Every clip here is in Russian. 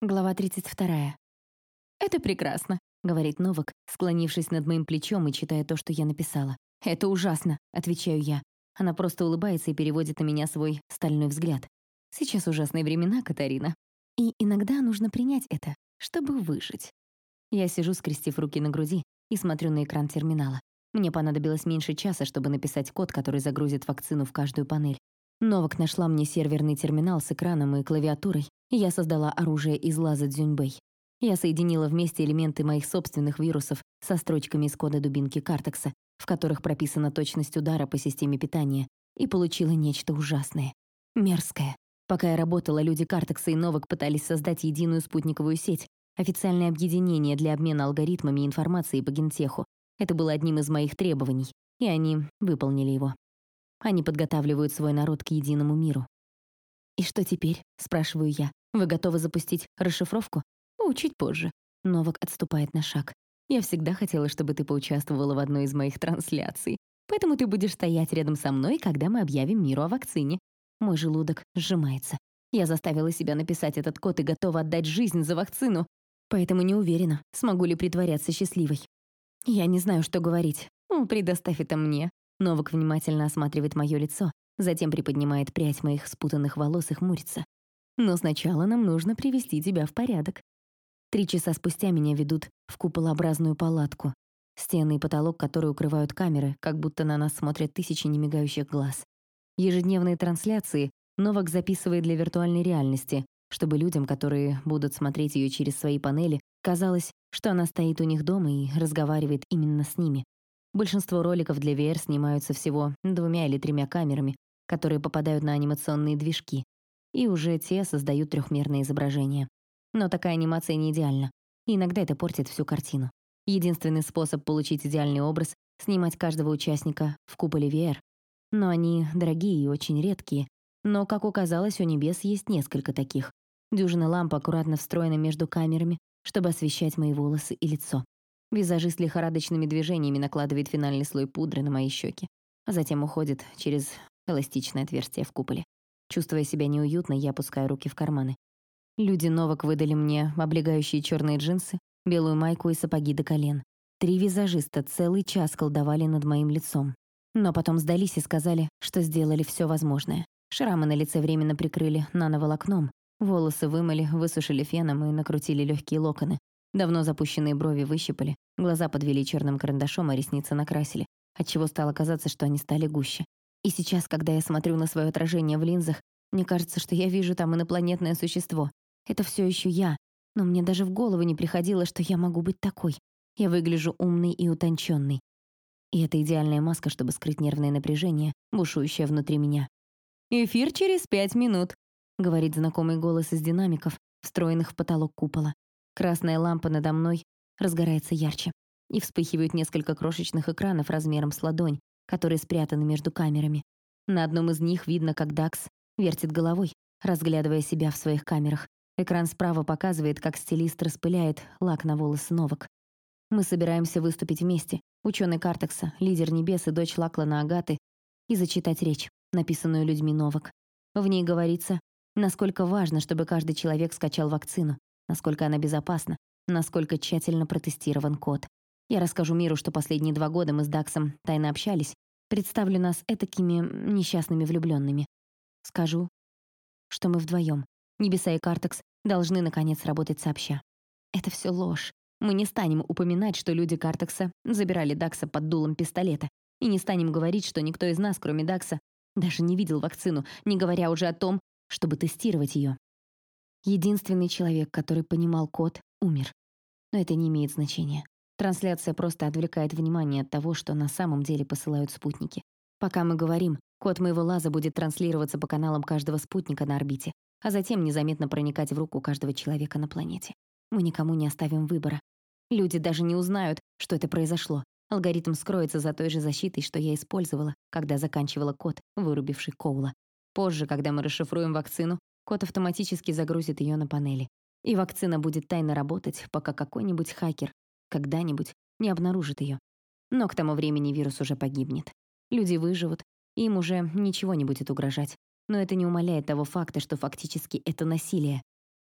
Глава 32. «Это прекрасно», — говорит Новак, склонившись над моим плечом и читая то, что я написала. «Это ужасно», — отвечаю я. Она просто улыбается и переводит на меня свой стальной взгляд. «Сейчас ужасные времена, Катарина. И иногда нужно принять это, чтобы выжить». Я сижу, скрестив руки на груди, и смотрю на экран терминала. Мне понадобилось меньше часа, чтобы написать код, который загрузит вакцину в каждую панель. Новак нашла мне серверный терминал с экраном и клавиатурой, я создала оружие из лаза Дзюньбэй. Я соединила вместе элементы моих собственных вирусов со строчками из кода дубинки Картекса, в которых прописана точность удара по системе питания, и получила нечто ужасное. Мерзкое. Пока я работала, люди Картекса и Новак пытались создать единую спутниковую сеть, официальное объединение для обмена алгоритмами и информацией по гентеху. Это было одним из моих требований, и они выполнили его. Они подготавливают свой народ к единому миру. «И что теперь?» — спрашиваю я. Вы готовы запустить расшифровку? О, чуть позже. Новак отступает на шаг. Я всегда хотела, чтобы ты поучаствовала в одной из моих трансляций. Поэтому ты будешь стоять рядом со мной, когда мы объявим миру о вакцине. Мой желудок сжимается. Я заставила себя написать этот код и готова отдать жизнь за вакцину. Поэтому не уверена, смогу ли притворяться счастливой. Я не знаю, что говорить. О, предоставь это мне. Новак внимательно осматривает мое лицо, затем приподнимает прядь моих спутанных волос и хмурится. Но сначала нам нужно привести тебя в порядок. Три часа спустя меня ведут в куполообразную палатку, стены и потолок которые укрывают камеры, как будто на нас смотрят тысячи немигающих глаз. Ежедневные трансляции Новак записывает для виртуальной реальности, чтобы людям, которые будут смотреть ее через свои панели, казалось, что она стоит у них дома и разговаривает именно с ними. Большинство роликов для VR снимаются всего двумя или тремя камерами, которые попадают на анимационные движки, и уже те создают трехмерное изображение. Но такая анимация не идеальна, и иногда это портит всю картину. Единственный способ получить идеальный образ — снимать каждого участника в куполе VR. Но они дорогие и очень редкие. Но, как оказалось, у небес есть несколько таких. Дюжина ламп аккуратно встроена между камерами, чтобы освещать мои волосы и лицо. Визажист лихорадочными движениями накладывает финальный слой пудры на мои щеки, а затем уходит через эластичное отверстие в куполе. Чувствуя себя неуютно, я опускаю руки в карманы. Люди Новак выдали мне облегающие черные джинсы, белую майку и сапоги до колен. Три визажиста целый час колдовали над моим лицом. Но потом сдались и сказали, что сделали все возможное. Шрамы на лице временно прикрыли нановолокном, волосы вымыли, высушили феном и накрутили легкие локоны. Давно запущенные брови выщипали, глаза подвели черным карандашом, а ресницы накрасили, отчего стало казаться, что они стали гуще. И сейчас, когда я смотрю на свое отражение в линзах, мне кажется, что я вижу там инопланетное существо. Это все еще я, но мне даже в голову не приходило, что я могу быть такой. Я выгляжу умной и утонченной. И это идеальная маска, чтобы скрыть нервное напряжение, бушующее внутри меня. «Эфир через пять минут», — говорит знакомый голос из динамиков, встроенных в потолок купола. Красная лампа надо мной разгорается ярче, и вспыхивают несколько крошечных экранов размером с ладонь, которые спрятаны между камерами. На одном из них видно, как Дакс вертит головой, разглядывая себя в своих камерах. Экран справа показывает, как стилист распыляет лак на волосы Новак. Мы собираемся выступить вместе, ученый Картекса, лидер небес и дочь Лаклана Агаты, и зачитать речь, написанную людьми Новак. В ней говорится, насколько важно, чтобы каждый человек скачал вакцину, насколько она безопасна, насколько тщательно протестирован код. Я расскажу миру, что последние два года мы с Даксом тайно общались, представлю нас этакими несчастными влюбленными. Скажу, что мы вдвоем, Небеса и Картекс, должны, наконец, работать сообща. Это все ложь. Мы не станем упоминать, что люди Картекса забирали Дакса под дулом пистолета, и не станем говорить, что никто из нас, кроме Дакса, даже не видел вакцину, не говоря уже о том, чтобы тестировать ее. Единственный человек, который понимал код, умер. Но это не имеет значения. Трансляция просто отвлекает внимание от того, что на самом деле посылают спутники. Пока мы говорим, код моего лаза будет транслироваться по каналам каждого спутника на орбите, а затем незаметно проникать в руку каждого человека на планете. Мы никому не оставим выбора. Люди даже не узнают, что это произошло. Алгоритм скроется за той же защитой, что я использовала, когда заканчивала код, вырубивший Коула. Позже, когда мы расшифруем вакцину, код автоматически загрузит ее на панели. И вакцина будет тайно работать, пока какой-нибудь хакер когда-нибудь не обнаружит ее. Но к тому времени вирус уже погибнет. Люди выживут, им уже ничего не будет угрожать. Но это не умаляет того факта, что фактически это насилие.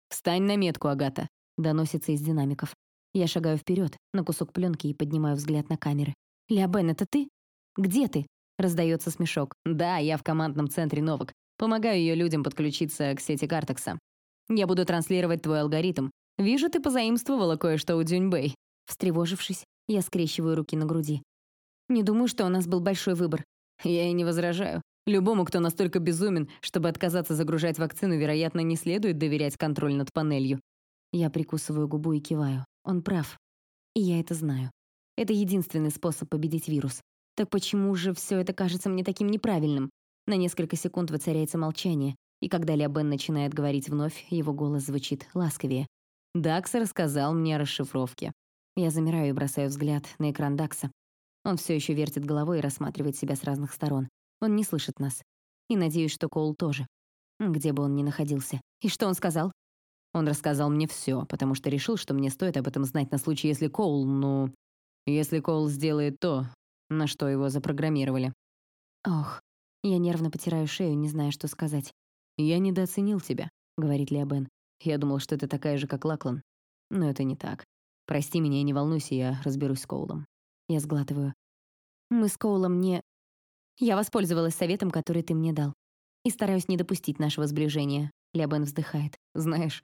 «Встань на метку, Агата», — доносится из динамиков. Я шагаю вперед на кусок пленки и поднимаю взгляд на камеры. «Леобен, это ты? Где ты?» — раздается смешок. «Да, я в командном центре Новок. Помогаю ее людям подключиться к сети Картекса. Я буду транслировать твой алгоритм. Вижу, ты позаимствовала кое-что у Дюньбэй». Встревожившись, я скрещиваю руки на груди. Не думаю, что у нас был большой выбор. Я и не возражаю. Любому, кто настолько безумен, чтобы отказаться загружать вакцину, вероятно, не следует доверять контроль над панелью. Я прикусываю губу и киваю. Он прав. И я это знаю. Это единственный способ победить вирус. Так почему же все это кажется мне таким неправильным? На несколько секунд воцаряется молчание, и когда Бен начинает говорить вновь, его голос звучит ласковее. Дакс рассказал мне о расшифровке. Я замираю и бросаю взгляд на экран Дакса. Он все еще вертит головой и рассматривает себя с разных сторон. Он не слышит нас. И надеюсь, что Коул тоже. Где бы он ни находился. И что он сказал? Он рассказал мне все, потому что решил, что мне стоит об этом знать на случай, если Коул, ну... Если Коул сделает то, на что его запрограммировали. Ох, я нервно потираю шею, не зная, что сказать. «Я недооценил тебя», — говорит Леобен. «Я думал, что ты такая же, как Лаклан. Но это не так. Прости меня и не волнуйся, я разберусь с Коулом». Я сглатываю. «Мы с Коулом не...» Я воспользовалась советом, который ты мне дал. И стараюсь не допустить нашего сближения. Лябен вздыхает. Знаешь,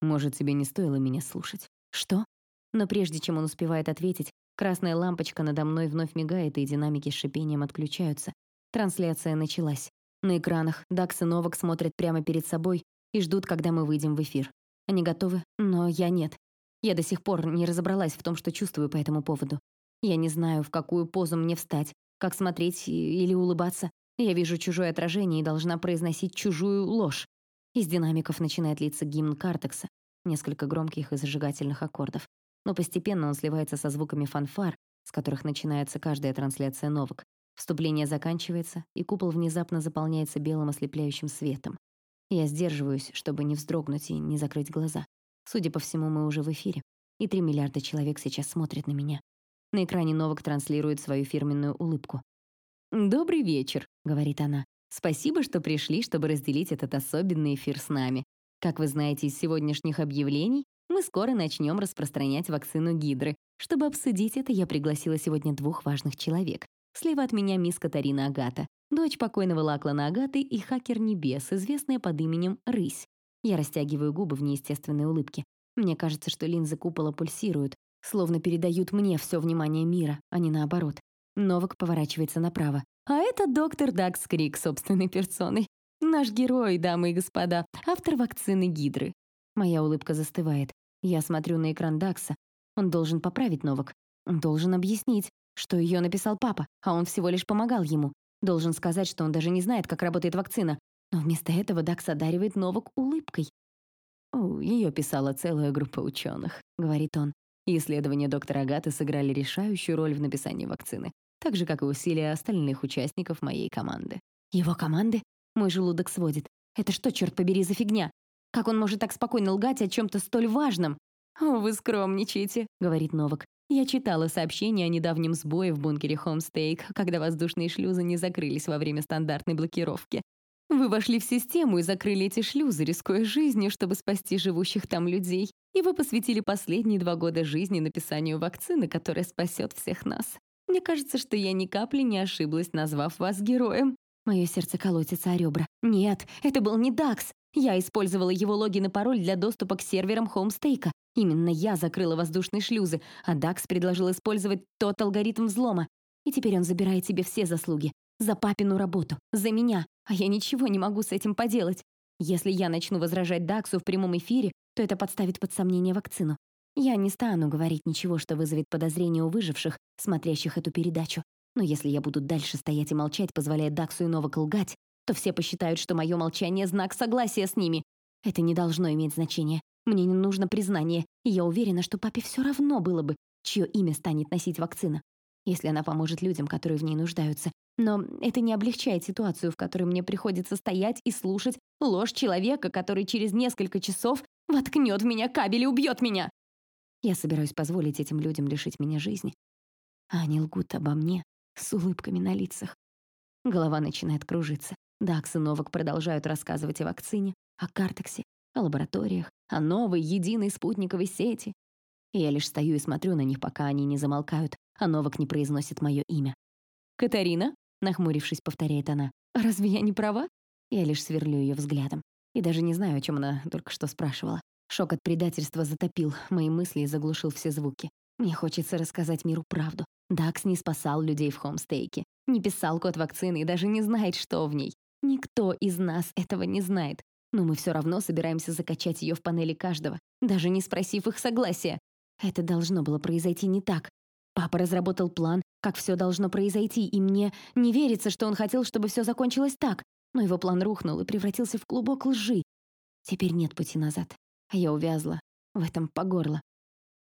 может, тебе не стоило меня слушать. Что? Но прежде чем он успевает ответить, красная лампочка надо мной вновь мигает, и динамики с шипением отключаются. Трансляция началась. На экранах Дакс и Новак смотрят прямо перед собой и ждут, когда мы выйдем в эфир. Они готовы, но я нет. Я до сих пор не разобралась в том, что чувствую по этому поводу. Я не знаю, в какую позу мне встать, как смотреть или улыбаться? Я вижу чужое отражение и должна произносить чужую ложь. Из динамиков начинает литься гимн Картекса, несколько громких и зажигательных аккордов. Но постепенно он сливается со звуками фанфар, с которых начинается каждая трансляция новок. Вступление заканчивается, и купол внезапно заполняется белым ослепляющим светом. Я сдерживаюсь, чтобы не вздрогнуть и не закрыть глаза. Судя по всему, мы уже в эфире, и три миллиарда человек сейчас смотрят на меня. На экране Новак транслирует свою фирменную улыбку. «Добрый вечер», — говорит она. «Спасибо, что пришли, чтобы разделить этот особенный эфир с нами. Как вы знаете из сегодняшних объявлений, мы скоро начнем распространять вакцину Гидры. Чтобы обсудить это, я пригласила сегодня двух важных человек. Слева от меня мисс Катарина Агата, дочь покойного Лаклана Агаты и хакер Небес, известная под именем Рысь. Я растягиваю губы в неестественной улыбке. Мне кажется, что линзы купола пульсируют, Словно передают мне все внимание мира, а не наоборот. Новак поворачивается направо. А это доктор Дакс Крик собственной персоной. Наш герой, дамы и господа, автор вакцины Гидры. Моя улыбка застывает. Я смотрю на экран Дакса. Он должен поправить Новак. Он должен объяснить, что ее написал папа, а он всего лишь помогал ему. Должен сказать, что он даже не знает, как работает вакцина. Но вместо этого Дакс одаривает Новак улыбкой. «О, ее писала целая группа ученых», — говорит он. Исследования доктора Агаты сыграли решающую роль в написании вакцины, так же, как и усилия остальных участников моей команды. Его команды? Мой желудок сводит. Это что, черт побери, за фигня? Как он может так спокойно лгать о чем-то столь важном? «О, вы скромничаете», — говорит Новак. Я читала сообщение о недавнем сбое в бункере Homestake, когда воздушные шлюзы не закрылись во время стандартной блокировки. Вы вошли в систему и закрыли эти шлюзы, рискуя жизнью, чтобы спасти живущих там людей. И вы посвятили последние два года жизни написанию вакцины, которая спасет всех нас. Мне кажется, что я ни капли не ошиблась, назвав вас героем. Мое сердце колотится о ребра. Нет, это был не Дакс. Я использовала его логин и пароль для доступа к серверам Хоумстейка. Именно я закрыла воздушные шлюзы, а Дакс предложил использовать тот алгоритм взлома. И теперь он забирает себе все заслуги. За папину работу, за меня, а я ничего не могу с этим поделать. Если я начну возражать Даксу в прямом эфире, то это подставит под сомнение вакцину. Я не стану говорить ничего, что вызовет подозрение у выживших, смотрящих эту передачу. Но если я буду дальше стоять и молчать, позволяя Даксу и Новак лгать, то все посчитают, что мое молчание — знак согласия с ними. Это не должно иметь значения. Мне не нужно признание, и я уверена, что папе все равно было бы, чье имя станет носить вакцина, если она поможет людям, которые в ней нуждаются, но это не облегчает ситуацию, в которой мне приходится стоять и слушать ложь человека, который через несколько часов воткнет в меня кабель и убьет меня. Я собираюсь позволить этим людям лишить меня жизни. А они лгут обо мне с улыбками на лицах. Голова начинает кружиться. Дакс и Новак продолжают рассказывать о вакцине, о картексе, о лабораториях, о новой единой спутниковой сети. Я лишь стою и смотрю на них, пока они не замолкают, а Новак не произносит мое имя. «Катарина?» — нахмурившись, повторяет она. «Разве я не права?» Я лишь сверлю ее взглядом. И даже не знаю, о чем она только что спрашивала. Шок от предательства затопил мои мысли и заглушил все звуки. Мне хочется рассказать миру правду. Дакс не спасал людей в хомстейке, не писал код вакцины и даже не знает, что в ней. Никто из нас этого не знает. Но мы все равно собираемся закачать ее в панели каждого, даже не спросив их согласия. Это должно было произойти не так. Папа разработал план, как все должно произойти, и мне не верится, что он хотел, чтобы все закончилось так. Но его план рухнул и превратился в клубок лжи. Теперь нет пути назад. А я увязла в этом по горло.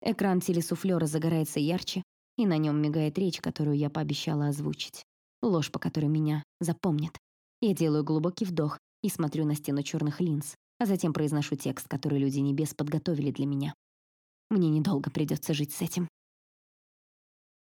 Экран телесуфлера загорается ярче, и на нем мигает речь, которую я пообещала озвучить. Ложь, по которой меня запомнят. Я делаю глубокий вдох и смотрю на стену черных линз, а затем произношу текст, который люди небес подготовили для меня. Мне недолго придется жить с этим.